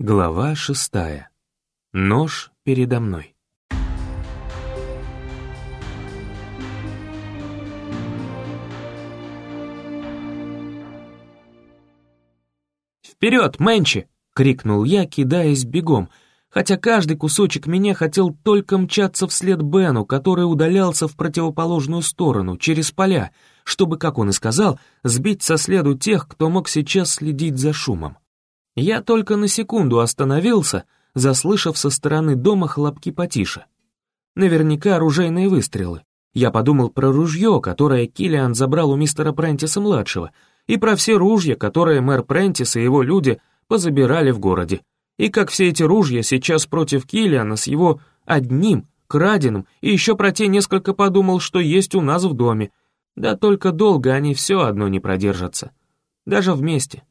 Глава шестая. Нож передо мной. «Вперед, Мэнчи!» — крикнул я, кидаясь бегом, хотя каждый кусочек меня хотел только мчаться вслед Бену, который удалялся в противоположную сторону, через поля, чтобы, как он и сказал, сбить со следу тех, кто мог сейчас следить за шумом. Я только на секунду остановился, заслышав со стороны дома хлопки потише. Наверняка оружейные выстрелы. Я подумал про ружье, которое Киллиан забрал у мистера Прентиса-младшего, и про все ружья, которые мэр Прентис и его люди позабирали в городе. И как все эти ружья сейчас против Киллиана с его одним, краденым, и еще про те несколько подумал, что есть у нас в доме. Да только долго они все одно не продержатся. Даже вместе.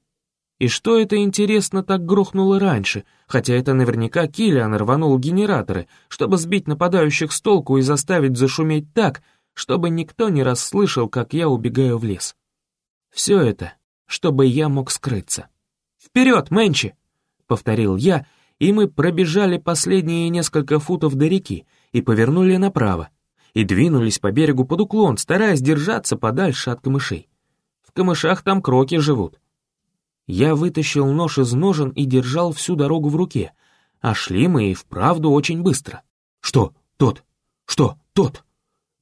И что это, интересно, так грохнуло раньше, хотя это наверняка Киллиан рванул генераторы, чтобы сбить нападающих с толку и заставить зашуметь так, чтобы никто не расслышал, как я убегаю в лес. Все это, чтобы я мог скрыться. «Вперед, Мэнчи!» — повторил я, и мы пробежали последние несколько футов до реки и повернули направо, и двинулись по берегу под уклон, стараясь держаться подальше от камышей. В камышах там кроки живут, я вытащил нож из ножен и держал всю дорогу в руке, а шли мы и вправду очень быстро. «Что, тот? Что, тот?»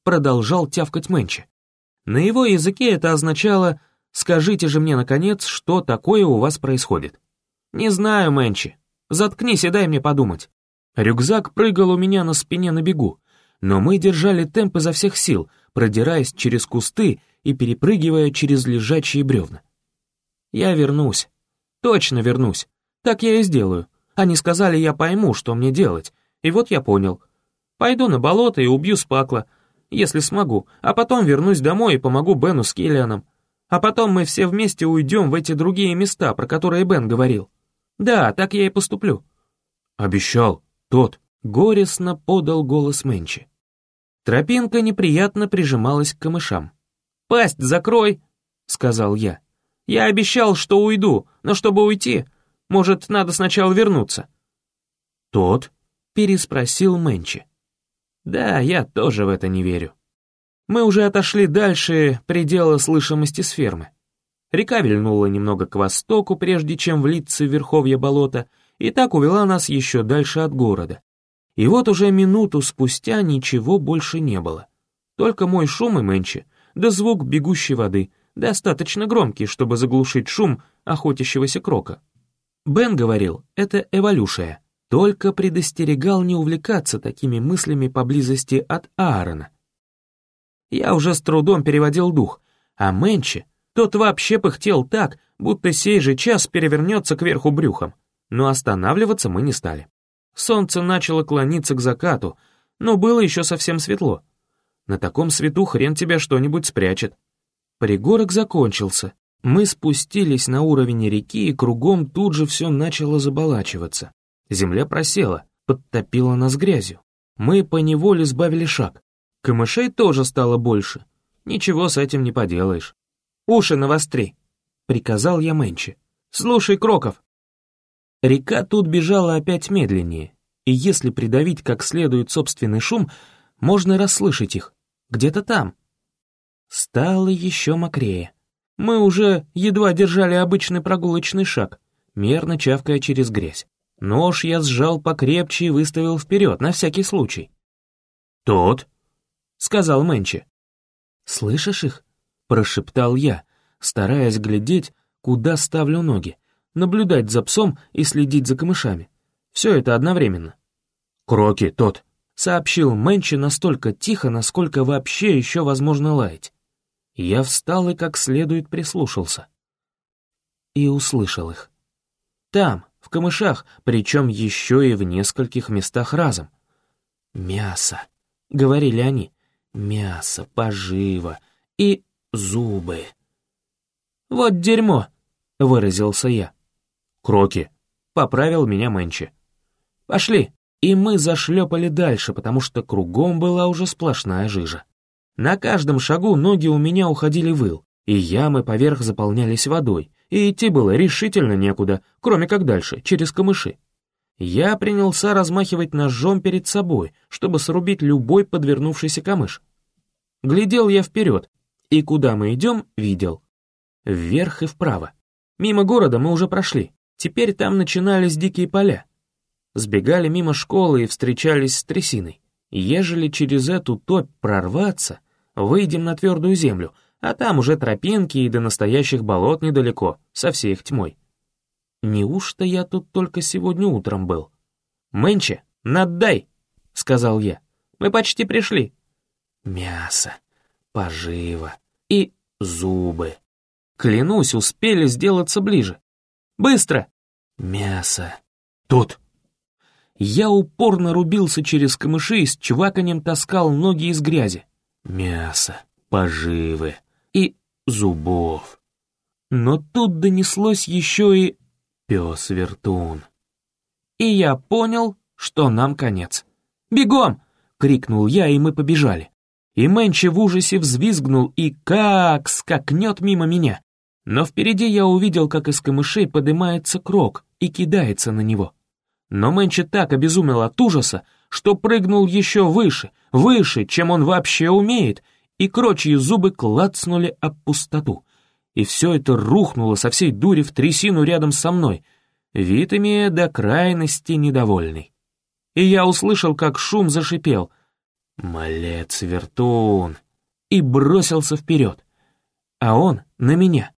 Продолжал тявкать Мэнчи. На его языке это означало «Скажите же мне, наконец, что такое у вас происходит?» «Не знаю, Мэнчи. Заткнись и дай мне подумать». Рюкзак прыгал у меня на спине на бегу, но мы держали темп изо всех сил, продираясь через кусты и перепрыгивая через лежачие бревна. Я вернусь. Точно вернусь. Так я и сделаю. Они сказали, я пойму, что мне делать. И вот я понял. Пойду на болото и убью Спакла, если смогу, а потом вернусь домой и помогу Бену с Киллианом. А потом мы все вместе уйдем в эти другие места, про которые Бен говорил. Да, так я и поступлю. Обещал, тот. Горестно подал голос Мэнчи. Тропинка неприятно прижималась к камышам. «Пасть закрой!» — сказал я. Я обещал, что уйду, но чтобы уйти, может, надо сначала вернуться». «Тот?» — переспросил Мэнчи. «Да, я тоже в это не верю. Мы уже отошли дальше предела слышимости с фермы. Река вильнула немного к востоку, прежде чем влиться в верховье болота, и так увела нас еще дальше от города. И вот уже минуту спустя ничего больше не было. Только мой шум и Мэнчи, да звук бегущей воды — достаточно громкий, чтобы заглушить шум охотящегося крока. Бен говорил, это эволюция, только предостерегал не увлекаться такими мыслями поблизости от Аарона. Я уже с трудом переводил дух, а Мэнчи, тот вообще пыхтел так, будто сей же час перевернется кверху брюхом, но останавливаться мы не стали. Солнце начало клониться к закату, но было еще совсем светло. На таком свету хрен тебя что-нибудь спрячет. Пригорок закончился. Мы спустились на уровень реки, и кругом тут же все начало заболачиваться. Земля просела, подтопила нас грязью. Мы поневоле сбавили шаг. Камышей тоже стало больше. Ничего с этим не поделаешь. «Уши навостри», — приказал я Мэнчи. «Слушай, Кроков». Река тут бежала опять медленнее, и если придавить как следует собственный шум, можно расслышать их. Где-то там, Стало еще мокрее. Мы уже едва держали обычный прогулочный шаг, мерно чавкая через грязь. Нож я сжал покрепче и выставил вперед, на всякий случай. «Тот», — сказал Мэнчи. «Слышишь их?» — прошептал я, стараясь глядеть, куда ставлю ноги, наблюдать за псом и следить за камышами. Все это одновременно. «Кроки, тот», — сообщил Мэнчи настолько тихо, насколько вообще еще возможно лаять. Я встал и как следует прислушался. И услышал их. Там, в камышах, причем еще и в нескольких местах разом. «Мясо», — говорили они, — «мясо, поживо и зубы». «Вот дерьмо», — выразился я. «Кроки», — поправил меня Мэнчи. «Пошли». И мы зашлепали дальше, потому что кругом была уже сплошная жижа. На каждом шагу ноги у меня уходили в ил, и ямы поверх заполнялись водой, и идти было решительно некуда, кроме как дальше, через камыши. Я принялся размахивать ножом перед собой, чтобы срубить любой подвернувшийся камыш. Глядел я вперед, и куда мы идем, видел. Вверх и вправо. Мимо города мы уже прошли, теперь там начинались дикие поля. Сбегали мимо школы и встречались с трясиной. Ежели через эту топь прорваться, выйдем на твердую землю, а там уже тропинки и до настоящих болот недалеко, со всей их тьмой. Неужто я тут только сегодня утром был? «Мэнче, надай!» — сказал я. «Мы почти пришли». Мясо, поживо и зубы. Клянусь, успели сделаться ближе. «Быстро!» «Мясо. Тут!» Я упорно рубился через камыши и с чваканем таскал ноги из грязи. Мясо, поживы и зубов. Но тут донеслось еще и пес-вертун. И я понял, что нам конец. «Бегом!» — крикнул я, и мы побежали. И Мэнчи в ужасе взвизгнул и как скакнет мимо меня. Но впереди я увидел, как из камышей поднимается крок и кидается на него. Но Мэнчи так обезумел от ужаса, что прыгнул еще выше, выше, чем он вообще умеет, и крочьи зубы клацнули об пустоту и все это рухнуло со всей дури в трясину рядом со мной, вид имея до крайности недовольный. И я услышал, как шум зашипел. «Малец, вертун!» И бросился вперед. А он на меня.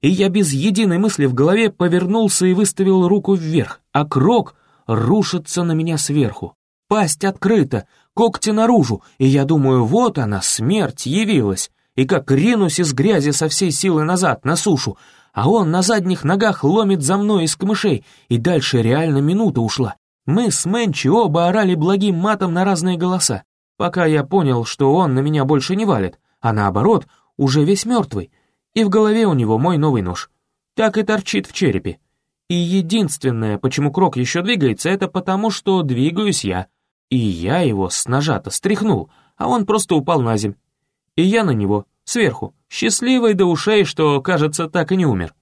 И я без единой мысли в голове повернулся и выставил руку вверх, а крок рушится на меня сверху. Пасть открыта, когти наружу, и я думаю, вот она, смерть, явилась и как ринусь из грязи со всей силы назад, на сушу, а он на задних ногах ломит за мной из камышей, и дальше реально минута ушла. Мы с Мэнчи оба орали благим матом на разные голоса, пока я понял, что он на меня больше не валит, а наоборот, уже весь мертвый, и в голове у него мой новый нож. Так и торчит в черепе. И единственное, почему Крок еще двигается, это потому, что двигаюсь я. И я его с ножа-то стряхнул, а он просто упал на земь и я на него, сверху, счастливый до ушей, что, кажется, так и не умер.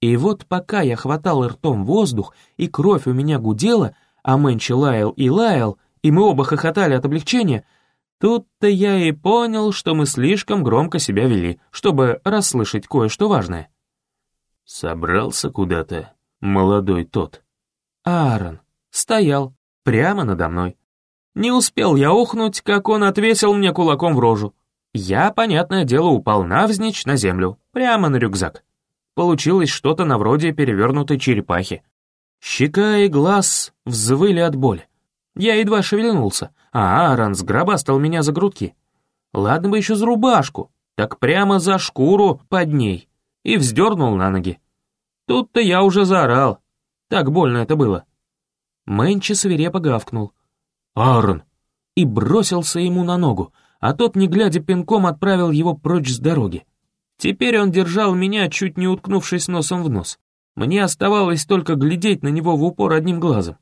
И вот пока я хватал ртом воздух, и кровь у меня гудела, а Мэнчи лаял и лаял, и мы оба хохотали от облегчения, тут-то я и понял, что мы слишком громко себя вели, чтобы расслышать кое-что важное. Собрался куда-то, молодой тот. Аарон стоял прямо надо мной. Не успел я охнуть, как он отвесил мне кулаком в рожу. Я, понятное дело, упал навзничь на землю, прямо на рюкзак. Получилось что-то на вроде перевернутой черепахи. Щека и глаз взвыли от боли. Я едва шевельнулся, а Аарон сгробастал меня за грудки. Ладно бы еще за рубашку, так прямо за шкуру под ней, и вздернул на ноги. Тут-то я уже заорал. Так больно это было. Мэнчи свирепо гавкнул. «Аарон!» и бросился ему на ногу, а тот, не глядя пинком, отправил его прочь с дороги. Теперь он держал меня, чуть не уткнувшись носом в нос. Мне оставалось только глядеть на него в упор одним глазом,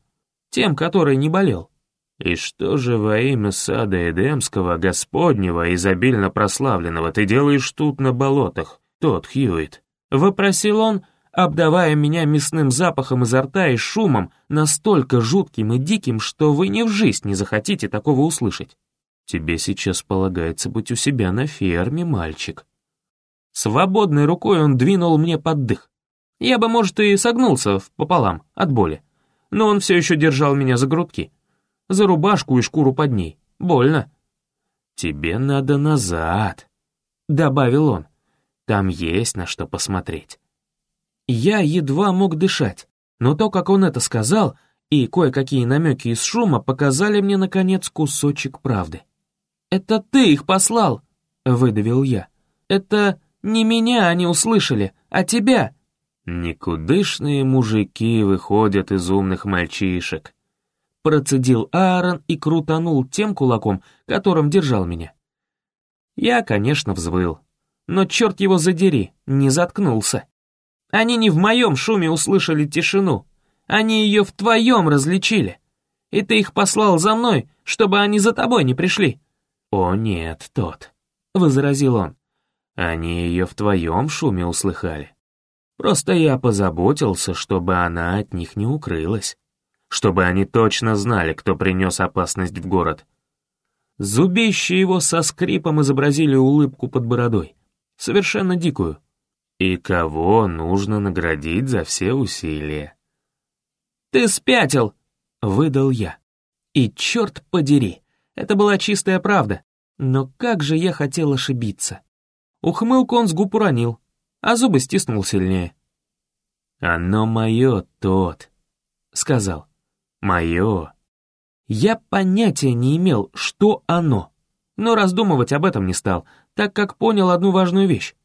тем, который не болел. «И что же во имя сада Эдемского, Господнего, изобильно прославленного, ты делаешь тут на болотах, тот Хьюит?» — вопросил он, обдавая меня мясным запахом изо рта и шумом, настолько жутким и диким, что вы ни в жизнь не захотите такого услышать. Тебе сейчас полагается быть у себя на ферме, мальчик». Свободной рукой он двинул мне под дых. Я бы, может, и согнулся пополам от боли, но он все еще держал меня за грудки, за рубашку и шкуру под ней. Больно. «Тебе надо назад», — добавил он. «Там есть на что посмотреть». Я едва мог дышать, но то, как он это сказал, и кое-какие намеки из шума показали мне, наконец, кусочек правды. «Это ты их послал!» — выдавил я. «Это не меня они услышали, а тебя!» «Никудышные мужики выходят из умных мальчишек», — процедил Аарон и крутанул тем кулаком, которым держал меня. Я, конечно, взвыл, но черт его задери, не заткнулся. Они не в моем шуме услышали тишину, они ее в твоем различили, и ты их послал за мной, чтобы они за тобой не пришли. «О нет, тот», — возразил он. «Они ее в твоем шуме услыхали». Просто я позаботился, чтобы она от них не укрылась. Чтобы они точно знали, кто принес опасность в город. Зубища его со скрипом изобразили улыбку под бородой. Совершенно дикую. И кого нужно наградить за все усилия? «Ты спятил!» — выдал я. И черт подери, это была чистая правда. Но как же я хотел ошибиться. Ухмылку он с губ уронил, а зубы стиснул сильнее. «Оно мое, тот», — сказал. «Мое». Я понятия не имел, что оно, но раздумывать об этом не стал, так как понял одну важную вещь,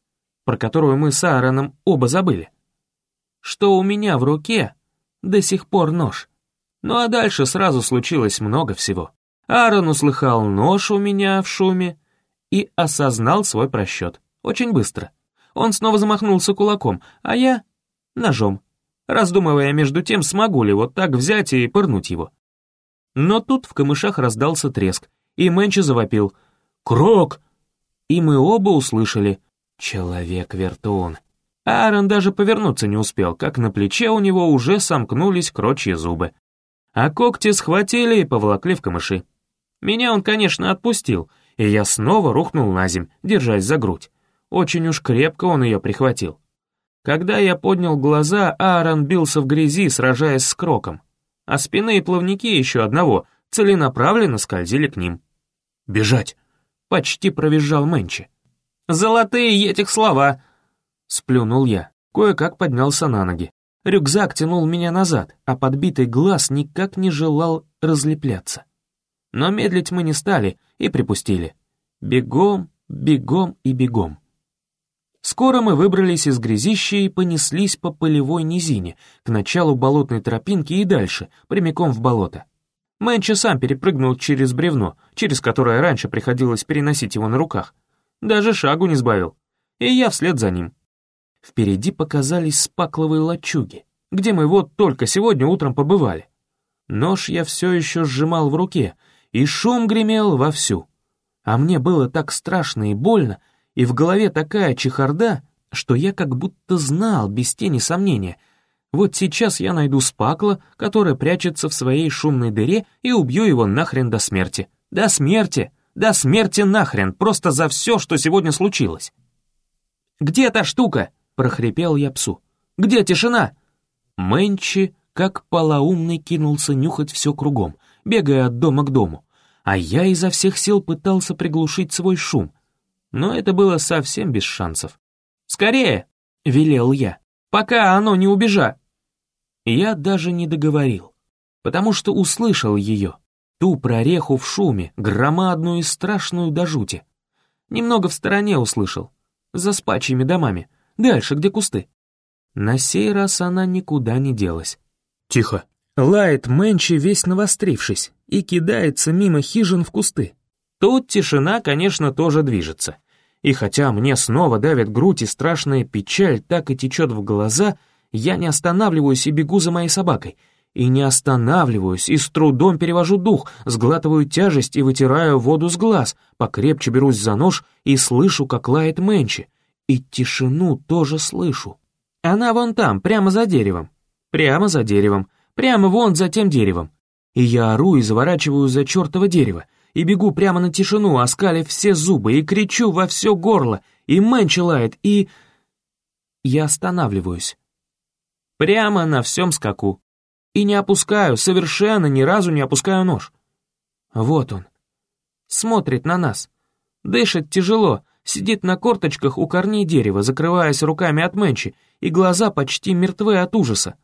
про которую мы с Аароном оба забыли. Что у меня в руке до сих пор нож. Ну а дальше сразу случилось много всего. Аарон услыхал нож у меня в шуме и осознал свой просчет. Очень быстро. Он снова замахнулся кулаком, а я — ножом, раздумывая между тем, смогу ли вот так взять и пырнуть его. Но тут в камышах раздался треск, и Мэнчи завопил «Крок!» И мы оба услышали «Человек-вертун». Аарон даже повернуться не успел, как на плече у него уже сомкнулись крочьи зубы. А когти схватили и поволокли в камыши. Меня он, конечно, отпустил, и я снова рухнул на земь, держась за грудь. Очень уж крепко он ее прихватил. Когда я поднял глаза, Аарон бился в грязи, сражаясь с кроком, а спины и плавники еще одного целенаправленно скользили к ним. «Бежать!» — почти провизжал Мэнчи. «Золотые этих слова!» — сплюнул я, кое-как поднялся на ноги. Рюкзак тянул меня назад, а подбитый глаз никак не желал разлепляться. Но медлить мы не стали и припустили. Бегом, бегом и бегом. Скоро мы выбрались из грязища и понеслись по полевой низине, к началу болотной тропинки и дальше, прямиком в болото. Мэнчи сам перепрыгнул через бревно, через которое раньше приходилось переносить его на руках. Даже шагу не сбавил. И я вслед за ним. Впереди показались спакловые лачуги, где мы вот только сегодня утром побывали. Нож я все еще сжимал в руке, и шум гремел вовсю. А мне было так страшно и больно, и в голове такая чехарда, что я как будто знал, без тени сомнения. Вот сейчас я найду спакла, который прячется в своей шумной дыре, и убью его нахрен до смерти. До смерти! До смерти нахрен! Просто за все, что сегодня случилось. «Где та штука?» — прохрипел я псу. «Где тишина?» Мэнчи, как полоумный, кинулся нюхать все кругом, бегая от дома к дому. А я изо всех сил пытался приглушить свой шум, но это было совсем без шансов. «Скорее!» — велел я, «пока оно не убежа!» Я даже не договорил, потому что услышал ее, ту прореху в шуме, громадную и страшную до жути. Немного в стороне услышал, за спачьими домами, дальше, где кусты. На сей раз она никуда не делась. «Тихо!» Лает Мэнчи, весь навострившись, и кидается мимо хижин в кусты. Тут тишина, конечно, тоже движется. И хотя мне снова давит грудь и страшная печаль так и течет в глаза, я не останавливаюсь и бегу за моей собакой. И не останавливаюсь, и с трудом перевожу дух, сглатываю тяжесть и вытираю воду с глаз, покрепче берусь за нож и слышу, как лает Мэнчи. И тишину тоже слышу. Она вон там, прямо за деревом. Прямо за деревом. Прямо вон за тем деревом. И я ору и заворачиваю за чертово дерево и бегу прямо на тишину, оскалив все зубы, и кричу во все горло, и Мэнчи лает, и... Я останавливаюсь. Прямо на всем скаку. И не опускаю, совершенно ни разу не опускаю нож. Вот он. Смотрит на нас. Дышит тяжело, сидит на корточках у корней дерева, закрываясь руками от Мэнчи, и глаза почти мертвы от ужаса.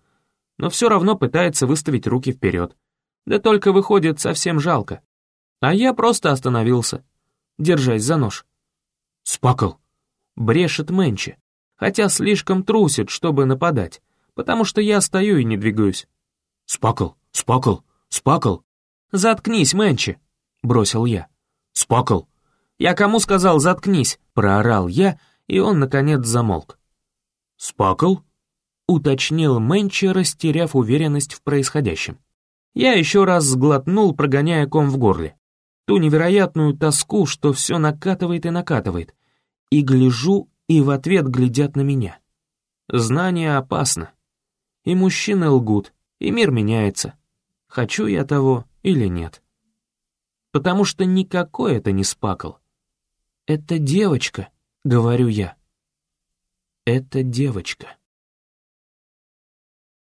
Но все равно пытается выставить руки вперед. Да только выходит совсем жалко. А я просто остановился, держась за нож. «Спакл!» — брешет Мэнчи, хотя слишком трусит, чтобы нападать, потому что я стою и не двигаюсь. «Спакл! Спакл! Спакл!» «Заткнись, Мэнчи!» — бросил я. «Спакл!» «Я кому сказал «заткнись»?» — проорал я, и он, наконец, замолк. «Спакл?» — уточнил Мэнчи, растеряв уверенность в происходящем. Я еще раз сглотнул, прогоняя ком в горле ту невероятную тоску, что все накатывает и накатывает, и гляжу, и в ответ глядят на меня. Знание опасно. И мужчины лгут, и мир меняется. Хочу я того или нет. Потому что никакой это не спакл. «Это девочка», — говорю я. «Это девочка».